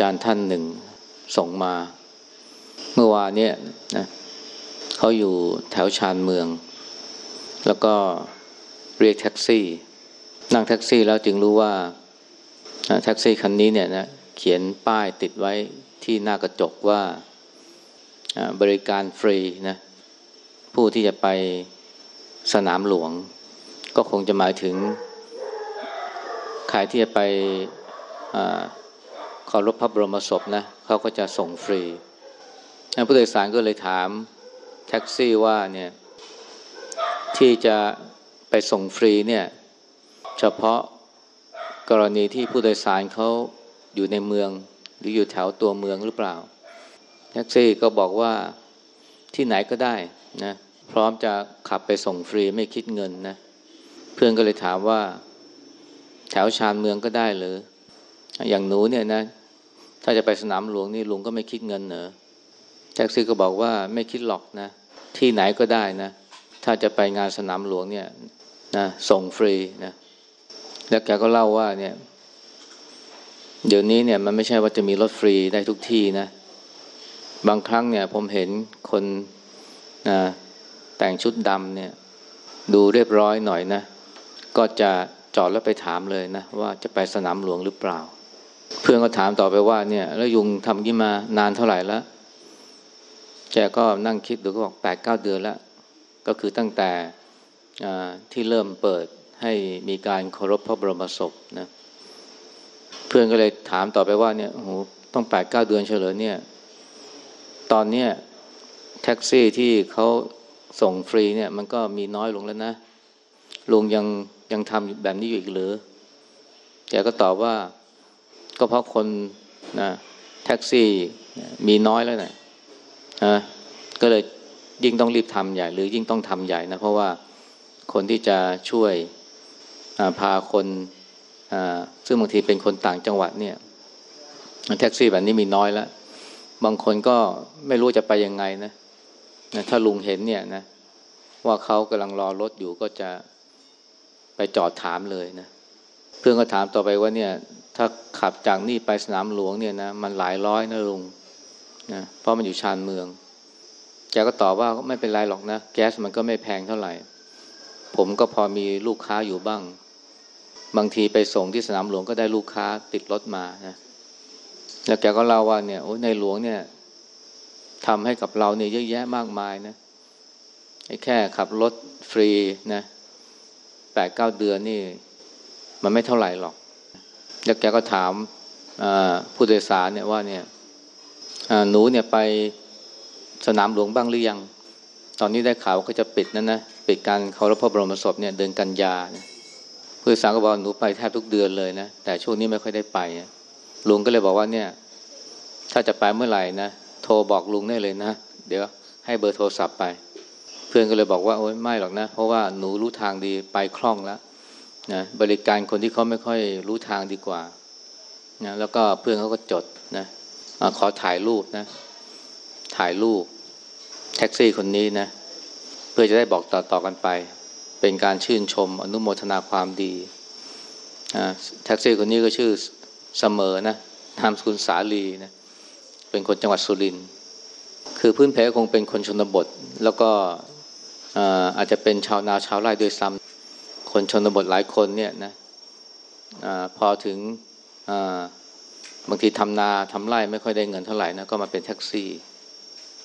จารย์ท่านหนึ่งส่งมา เมื่อวานเนี่ยนะเขาอยู่แถวชานเมือง แล้วก็เรียกแท็กซี่ นั่งแท็กซี่แล้วจึงรู้ว่าแท็กซี่คันนี้เนี่ยนะเขียนป้ายติดไว้ที่หน้ากระจกว่าบริการฟรีนะผู้ที่จะไปสนามหลวง ก็คงจะหมายถึงใครที่จะไป เคารพพระบรมศพนะเขาก็จะส่งฟรีผู้โดยสารก็เลยถามแท็กซี่ว่าเนี่ยที่จะไปส่งฟรีเนี่ยเฉพาะกรณีที่ผู้โดยสารเขาอยู่ในเมือง หรืออยู่แถวตัวเมืองหรือเปล่าแท็กซี่ก็บอกว่าที่ไหนก็ได้นะพร้อมจะขับไปส่งฟรีไม่คิดเงินนะเพื่อนก็เลยถามว่า แถวชานเมืองก็ได้หรืออย่างหนูเนี่ยนะ ถ้าจะไปสนามหลวงนี่ลุงก็ไม่คิดเงินเหรอแท็กซี่ก็บอกว่าไม่คิดหรอกนะ ที่ไหนก็ได้นะ ถ้าจะไปงานสนามหลวงเนี่ยนะส่งฟรีนะแล้วแกก็เล่าว่าเนี่ย เดี๋ยวนี้เนี่ยมันไม่ใช่ว่าจะมีรถฟรีได้ทุกที่นะ บางครั้งเนี่ยผมเห็นคนนะแต่งชุดดำเนี่ย ดูเรียบร้อยหน่อยนะ ก็จะจอดแล้วไปถามเลยนะ ว่าจะไปสนามหลวงหรือเปล่า เพื่อนก็ถามต่อไปว่าเนี่ย แล้วยุงทำยี่มานานเท่าไหร่แล้วแกก็นั่งคิดดูก็บอกแปดเก้าเดือนแล้ว ก็คือตั้งแต่ที่เริ่มเปิดให้มีการเคารพพระบรมศพนะเพื่อนก็เลยถามต่อไปว่าเนี่ยโอ้โหต้องแปดเก้าเดือนเฉลยเนี่ย ตอนเนี้ยแท็กซี่ที่เขาส่งฟรีเนี่ย มันก็มีน้อยลงแล้วนะลุงยังยังทำแบบนี้อยู่อีกหรือแกก็ตอบว่า ก็เพราะคนนะแท็กซี่มีน้อยแล้วนะฮะก็เลยยิ่งต้องรีบทำใหญ่ หรือยิ่งต้องทำใหญ่นะ เพราะว่าคนที่จะช่วยพาคนซึ่งบางทีเป็นคนต่างจังหวัดเนี่ยแท็กซี่แบบนี้มีน้อยแล้ว บางคนก็ไม่รู้จะไปยังไงนะนะถ้าลุงเห็นเนี่ยนะ ว่าเขากำลังรอรถอยู่ก็จะไปจอดถามเลยนะ เพื่อนก็ถามต่อไปว่าเนี่ย ถ้าขับจากนี่ไปสนามหลวงเนี่ยนะมันหลายร้อยนะลุงนะเพราะมันอยู่ชานเมือง แกก็ตอบว่าไม่เป็นไรหรอกนะ แก๊สมันก็ไม่แพงเท่าไหร่ ผมก็พอมีลูกค้าอยู่บ้าง บางทีไปส่งที่สนามหลวงก็ได้ลูกค้าติดรถมานะแล้วแกก็เล่าว่าเนี่ยโอ้ในหลวงเนี่ยทำให้กับเราเนี่ยเยอะแยะมากมายนะแค่ขับรถฟรีนะแปดเก้าเดือนนี่ มันไม่เท่าไหร่หรอก แล้วแกก็ถามผู้โดยสารเนี่ยว่าเนี่ยหนูเนี่ยไปสนามหลวงบ้างหรือยัง ตอนนี้ได้ข่าวก็จะปิดนั่นนะปิดการเคารพพระบรมศพเนี่ยเดือนกันยาผู้โดยสารก็บอกหนูไปแทบทุกเดือนเลยนะแต่ช่วงนี้ไม่ค่อยได้ไปลุงก็เลยบอกว่าเนี่ย ถ้าจะไปเมื่อไหร่นะโทรบอกลุงได้เลยนะเดี๋ยวให้เบอร์โทรศัพท์ไป เพื่อนก็เลยบอกว่าโอ้ยไม่หรอกนะ เพราะว่าหนูรู้ทางดีไปคล่องแล้ว นะบริการคนที่เขาไม่ค่อยรู้ทางดีกว่านะแล้วก็เพื่อนเขาก็จดนะอขอถ่ายรูปนะ ถ่ายรูป แท็กซี่คนนี้นะ เพื่อจะได้บอกต่อๆกันไป เป็นการชื่นชม อนุโมทนาความดีแท็กซี่คนนี้ก็ชื่อเสมอนะนามสกุลสาลีนะเป็นคนจังหวัดสุรินทร์คือพื้นเพคงเป็นคนชนบท แล้วก็อาจจะเป็นชาวนาชาวไร่ด้วยซ้ำ คนชนบทหลายคนเนี่ยนะอพอถึงบางทีทำนาทำไร่ไม่ค่อยได้เงินเท่าไหร่นะก็มาเป็นแท็กซี่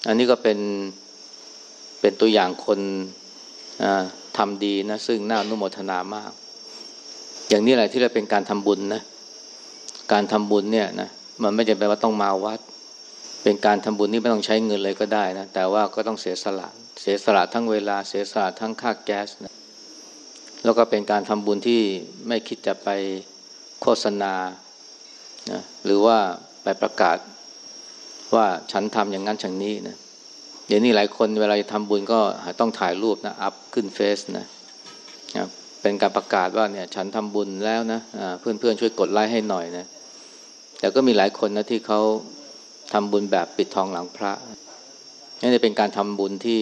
อันนี้ก็เป็นเป็นตัวอย่างคนทำดีนะซึ่งน่าอนุโมทนามาก อย่างนี้แหละที่เราเป็นการทำบุญนะการทำบุญเนี่ยนะมันไม่จำเป็นว่าต้องมาวัด เป็นการทำบุญนี่ไม่ต้องใช้เงินเลยก็ได้นะแต่ว่าก็ต้องเสียสละ เสียสละทั้งเวลาเสียสละทั้งค่าแก๊สนะ แล้วก็เป็นการทำบุญที่ไม่คิดจะไปโฆษณานะหรือว่าไปประกาศว่าฉันทำอย่างนั้นอย่างนี้นะเดี๋ยวนี้หลายคนเวลาทำบุญก็ต้องถ่ายรูปนะอัพขึ้นเฟซนะนะเป็นการประกาศว่าเนี่ยฉันทำบุญแล้วนะเพื่อนเพื่อนช่วยกดไลค์ให้หน่อยนะแต่ก็มีหลายคนนะที่เขาทำบุญแบบปิดทองหลังพระนี่เป็นการทำบุญที่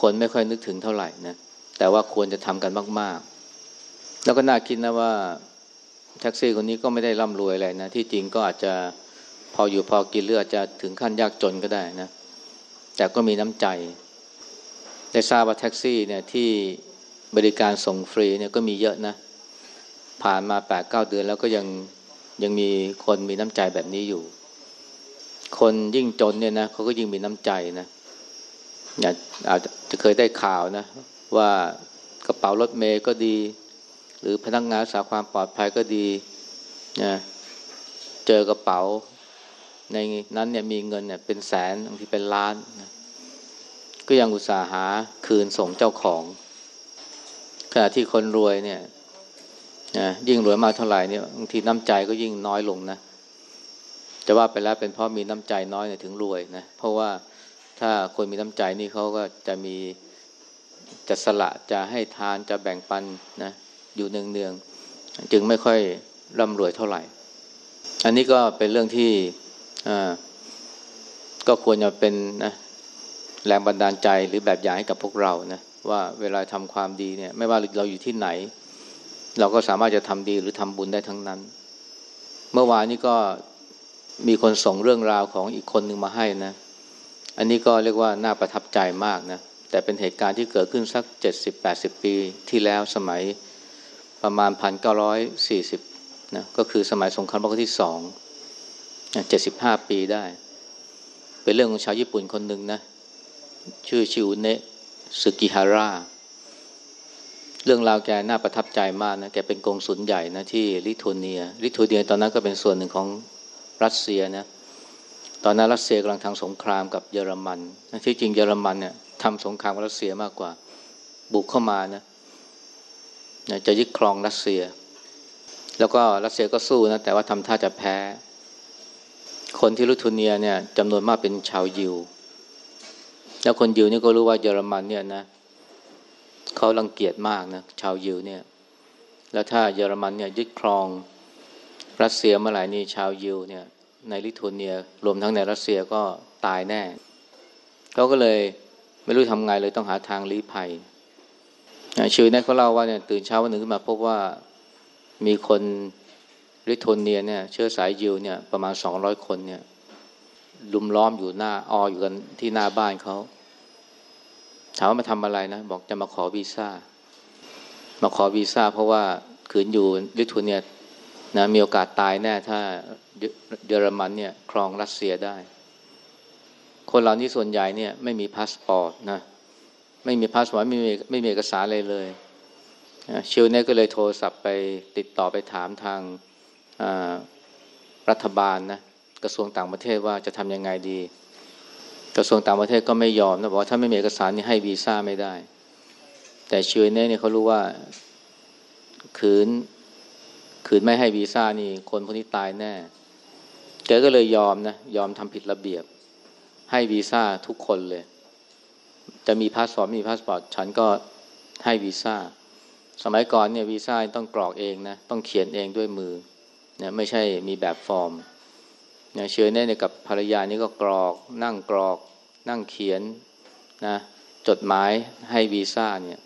คนไม่ค่อยนึกถึงเท่าไหร่นะ แต่ว่าควรจะทำกันมากแล้วก็น่าคิดนะว่าแท็กซี่คนนี้ก็ไม่ได้ร่ำรวยอะไรนะ ที่จริงก็อาจจะพออยู่พอกินหรืออาจจะถึงขั้นยากจนก็ได้นะ แต่ก็มีน้ำใจ ได้ทราบว่าแท็กซี่เนี่ยที่บริการส่งฟรีเนี่ยก็มีเยอะนะ ผ่านมาแปดเก้าเดือนแล้วก็ยังยังมีคนมีน้ำใจแบบนี้อยู่ คนยิ่งจนเนี่ยนะเขาก็ยิ่งมีน้ำใจนะอาจจะเคยได้ข่าวนะ ว่ากระเป๋ารถเมย์ก็ดี หรือพนักงานรักษาความปลอดภัยก็ดีนะเจอกระเป๋า ในนั้นเนี่ยมีเงินเนี่ยเป็นแสนบางทีเป็นล้านนะก็ยังอุตส่าห์หาคืนส่งเจ้าของขณะที่คนรวยเนี่ยนะยิ่งรวยมากเท่าไหร่เนี่ยบางทีน้ำใจก็ยิ่งน้อยลงนะจะว่าไปแล้วเป็นเพราะมีน้ำใจน้อยเนี่ยถึงรวยนะเพราะว่าถ้าคนมีน้ำใจนี่เขาก็จะมี จะสละจะให้ทานจะแบ่งปันนะอยู่เนืองๆจึงไม่ค่อยร่ำรวยเท่าไหร่ อันนี้ก็เป็นเรื่องที่ก็ควรจะเป็นนะแรงบันดาลใจหรือแบบอย่างให้กับพวกเรานะว่าเวลาทำความดีเนี่ย ไม่ว่าเราอยู่ที่ไหน เราก็สามารถจะทำดีหรือทำบุญได้ทั้งนั้น เมื่อวานนี้ก็มีคนส่งเรื่องราวของอีกคนหนึ่งมาให้นะ อันนี้ก็เรียกว่าน่าประทับใจมากนะ แต่เป็นเหตุการณ์ที่เกิดขึ้นสักเจ็ดสิบแปดสิบปีที่แล้วสมัยประมาณพันเก้าร้อยสี่สิบนะก็คือสมัยสงครามโลกที่สองเจ็ดสิบห้าปีได้ เป็นเรื่องของชาวญี่ปุ่นคนหนึ่งนะ ชื่อชิวเนะสึกิฮาร่าเรื่องราวแกน่าประทับใจมากนะ แกเป็นกองสุลใหญ่นะที่ลิทัวเนีย ลิทัวเนียตอนนั้นก็เป็นส่วนหนึ่งของรัสเซียนะ ตอนนั้นรัสเซียกำลังทางสงครามกับเยอรมัน ที่จริงเยอรมันเนี่ย ทำสงครามกับรัสเซียมากกว่า บุกเข้ามานะจะยึดครองรัสเซีย แล้วก็รัสเซียก็สู้นะแต่ว่าทำท่าจะแพ้ คนที่ลิทัวเนียเนี่ยจำนวนมากเป็นชาวยิว แล้วคนยิวนี่ก็รู้ว่าเยอรมันเนี่ยนะเขารังเกียจมากนะชาวยิวเนี่ย แล้วถ้าเยอรมันเนี่ยยึดครองรัสเซียเมื่อไหร่นี่ชาวยิวเนี่ยในลิทัวเนียรวมทั้งในรัสเซียก็ตายแน่เขาก็เลย ไม่รู้ทำไงเลยต้องหาทางลี้ภัยชีวิตนี้เขาเล่าว่าเนี่ยตื่นเช้าวันหนึ่งขึ้นมาพบว่ามีคนลิทัวเนียเนี่ยเชื้อสายยิวเนี่ยประมาณสองร้อยคนเนี่ยรุมล้อมอยู่หน้าอออยู่กันที่หน้าบ้านเขาถามว่ามาทำอะไรนะ บอกจะมาขอวีซ่า มาขอวีซ่า เพราะว่าขืนอยู่ลิทัวเนียนะมีโอกาสตายแน่ถ้าเยอรมันเนี่ย ครองรัสเซียได้ คนเหล่านี้ส่วนใหญ่เนี่ยไม่มีพาสปอร์ตนะไม่มีพาสปอร์ตไม่มีไม่มีเอกสารอะไรเลยชิวเนี่ยก็เลยโทรศัพท์ไปติดต่อไปถามทางรัฐบาลนะกระทรวงต่างประเทศว่าจะทำยังไงดี กระทรวงต่างประเทศก็ไม่ยอมนะบอกว่าถ้าไม่มีเอกสารนี่ให้วีซ่าไม่ได้ แต่ชิวเนี่ยเขารู้ว่าขืนขืนไม่ให้วีซ่านี่คนพวกนี้ตายแน่แกก็เลยยอมนะยอมทำผิดระเบียบ ให้วีซ่าทุกคนเลย จะมีพาสปอร์ตมีพาสปอร์ตฉันก็ให้วีซ่า สมัยก่อนเนี่ยวีซ่าต้องกรอกเองนะต้องเขียนเองด้วยมือเนี่ยไม่ใช่มีแบบฟอร์มเนี่ยเชื้อเนี่ยกับภรรยานี่ก็กรอกนั่งกรอกนั่งเขียนนะจดหมายให้วีซ่าเนี่ย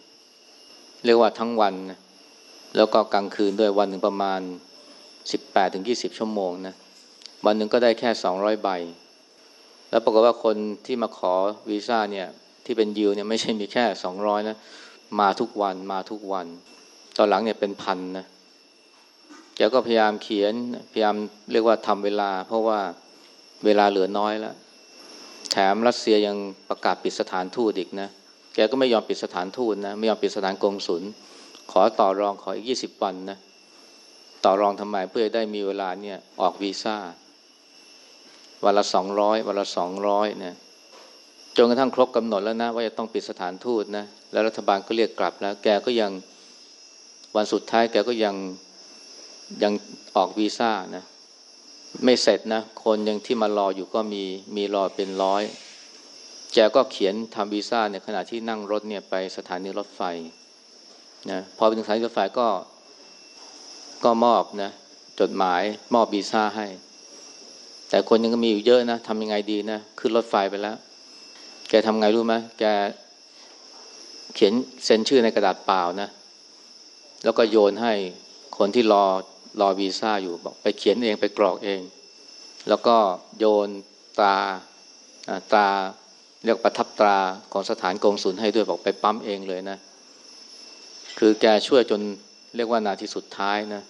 เรียกว่าทั้งวันนะแล้วก็กลางคืนด้วยวันหนึ่งประมาณสิบแปดถึงยี่สิบชั่วโมงนะวันหนึ่งก็ได้แค่สองร้อยใบ แล้วปรากฏว่าคนที่มาขอวีซ่าเนี่ยที่เป็นยิวเนี่ยไม่ใช่มีแค่สองร้อยนะมาทุกวันมาทุกวัน ตอนหลังเนี่ยเป็นพันนะแกก็พยายามเขียนพยายามเรียกว่าทำเวลา เพราะว่าเวลาเหลือน้อยแล้วแถมรัสเซียยังประกาศปิดสถานทูตอีกนะแกก็ไม่ยอมปิดสถานทูตนะไม่ยอมปิดสถานกงศุลขอต่อรองขออีกยี่สิบวันนะต่อรองทำไมเพื่อได้มีเวลาเนี่ยออกวีซ่า วันละสองร้อยวันละสองร้อยเนี่ยจนกระทั่งครบกำหนดแล้วนะ ว่าจะต้องปิดสถานทูตนะแล้วรัฐบาลก็เรียกกลับแล้ว แกก็ยังวันสุดท้ายแกก็ยังยังออกวีซ่านะไม่เสร็จนะ คนยังที่มารออยู่ก็มีมีรอเป็นร้อยแกก็เขียนทำวีซ่าเนี่ยขณะที่นั่งรถเนี่ยไปสถานีรถไฟนะพอไปถึงสถานีรถไฟก็ก็มอบนะจดหมายมอบวีซ่าให้ แต่คนยังก็มีอยู่เยอะนะทำยังไงดีนะขึ้นรถไฟไปแล้ว แกทำไงรู้ไหมแกเขียนเซ็นชื่อในกระดาษเปล่านะ แล้วก็โยนให้คนที่รอรอวีซ่าอยู่บอกไปเขียนเองไปกรอกเอง แล้วก็โยนตราตราเรียกประทับตราของสถานกงสุลให้ด้วยบอกไปปั๊มเองเลยนะ คือแกช่วยจนเรียกว่านาทีสุดท้ายนะ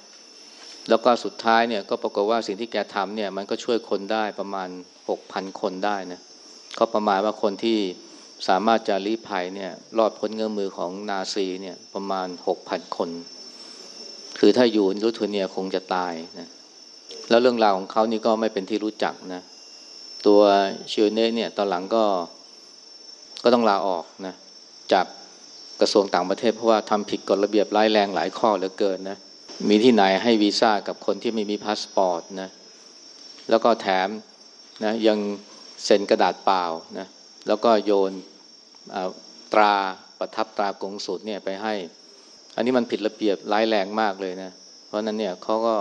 แล้วก็สุดท้ายเนี่ยก็ปรากฏว่าสิ่งที่แกทำเนี่ยมันก็ช่วยคนได้ประมาณหกพันคนได้นะก็ประมาณว่าคนที่สามารถจะลี้ภัยเนี่ยรอดพ้นเงื้อมมือของนาซีเนี่ยประมาณหกพันคน คือถ้าอยู่ลิทัวเนียคงจะตายนะแล้วเรื่องราวของเขานี่ก็ไม่เป็นที่รู้จักนะตัวชิวเน่เนี่ยตอนหลังก็ก็ต้องลาออกนะจากกระทรวงต่างประเทศเพราะว่าทำผิดกฎระเบียบร้ายแรงหลายข้อเหลือเกินนะ มีที่ไหนให้วีซ่ากับคนที่ไม่มีพาสปอร์ตนะแล้วก็แถมนะยังเซ็นกระดาษเปล่านะแล้วก็โยนตราประทับตรากงสุลเนี่ยไปให้ อันนี้มันผิดระเบียบร้ายแรงมากเลยนะ เพราะนั้นเนี่ยเขาก็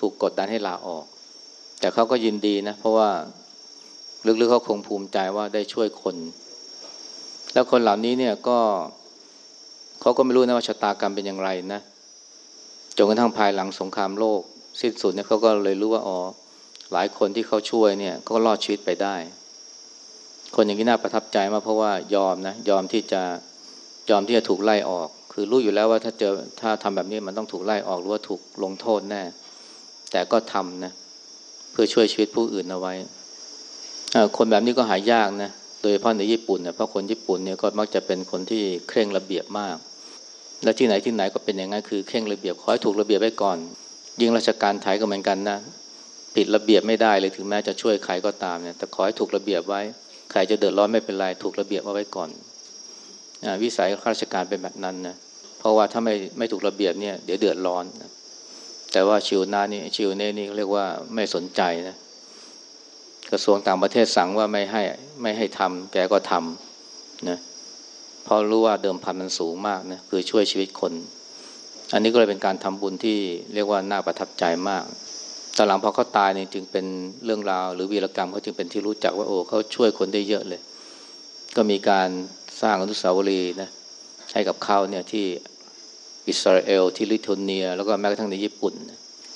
ถูกกดดันให้ลาออก แต่เขาก็ยินดีนะ เพราะว่าลึกๆเขาคงภูมิใจว่าได้ช่วยคน แล้วคนเหล่านี้เนี่ยก็เขาก็ไม่รู้นะว่าชะตากรรมเป็นอย่างไรนะ จนกระทั่งภายหลังสงครามโลก สิ้นสุดเนี่ยเขาก็เลยรู้ว่าอ๋อหลายคนที่เขาช่วยเนี่ยก็รอดชีวิตไปได้ คนอย่างนี้น่าประทับใจมากเพราะว่ายอมนะยอมที่จะยอมที่จะถูกไล่ออก คือรู้อยู่แล้วว่าถ้าเจอถ้าทำแบบนี้มันต้องถูกไล่ออกหรือว่าถูกลงโทษแน่ แต่ก็ทำนะเพื่อช่วยชีวิตผู้อื่นเอาไว้คนแบบนี้ก็หายากนะโดยเฉพาะในญี่ปุ่นเนี่ยเพราะคนญี่ปุ่นเนี่ยก็มักจะเป็นคนที่เคร่งระเบียบมาก และที่ไหนที่ไหนก็เป็นอย่างนั้นคือเคร่งระเบียบขอให้ถูกระเบียบไว้ก่อน ยิ่งราชการไทยก็เหมือนกันนะผิดระเบียบไม่ได้เลยถึงแม้จะช่วยใครก็ตามเนี่ยแต่ขอให้ถูกระเบียบไว้ ใครจะเดือดร้อนไม่เป็นไรถูกระเบียบเอาไว้ก่อนวิสัยข้าราชการเป็นแบบนั้นนะเพราะว่าถ้าไม่ไม่ถูกระเบียบเนี่ยเดี๋ยวเดือดร้อนนะแต่ว่าชิวนานี่ชิวเน่นี่เรียกว่าไม่สนใจนะกระทรวงต่างประเทศสั่งว่าไม่ให้ไม่ให้ทำแกก็ทำนะ เพราะรู้ว่าเดิมพันมันสูงมากนะคือช่วยชีวิตคน อันนี้ก็เลยเป็นการทำบุญที่เรียกว่าน่าประทับใจมากตอนหลังพอเขาตายเนี่ยจึงเป็นเรื่องราว หรือวีรกรรมเขาจึงเป็นที่รู้จักว่าโอ้เขาช่วยคนได้เยอะเลย ก็มีการสร้างอนุสาวรีย์นะให้กับเขาเนี่ยที่อิสราเอลที่ลิทัวเนีย แล้วก็แม้กระทั่งในญี่ปุ่น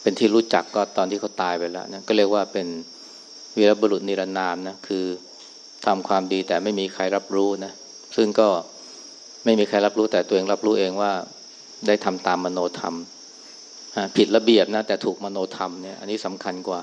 เป็นที่รู้จักก็ตอนที่เขาตายไปแล้วนะก็เรียกว่าเป็นวีรบุรุษนิรนามนะคือทำความดีแต่ไม่มีใครรับรู้นะซึ่งก็ ไม่มีใครรับรู้แต่ตัวเองรับรู้เองว่าได้ทำตามมโนธรรมผิดระเบียบนะแต่ถูกมโนธรรมเนี่ยอันนี้สำคัญกว่า